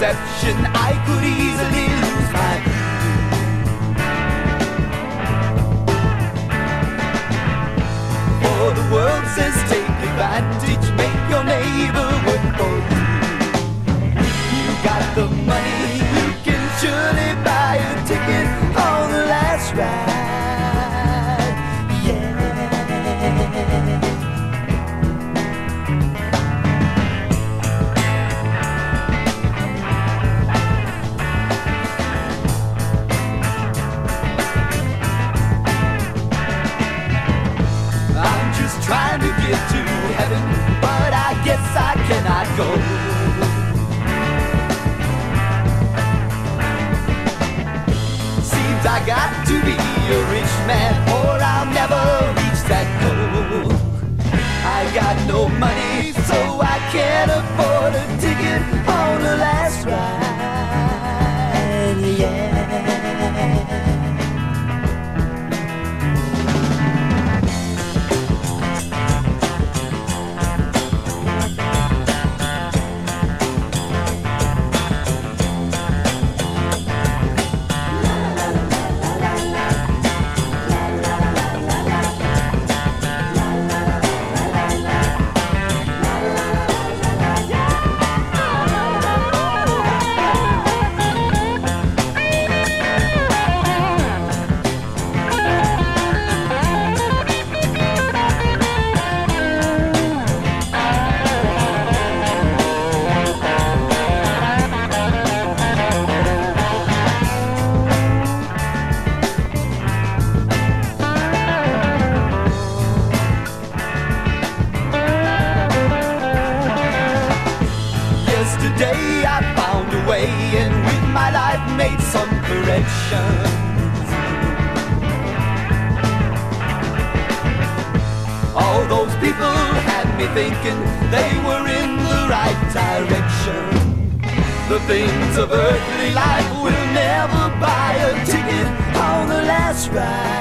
perception, I could easily lose my For the world says take advantage, make your neighbor to to heaven, but I guess I cannot go. Seems I got to be a rich man, or I'll never reach that goal. I got no money, so I can't afford a corrections. All those people had me thinking they were in the right direction. The things of earthly life will never buy a ticket on the last ride.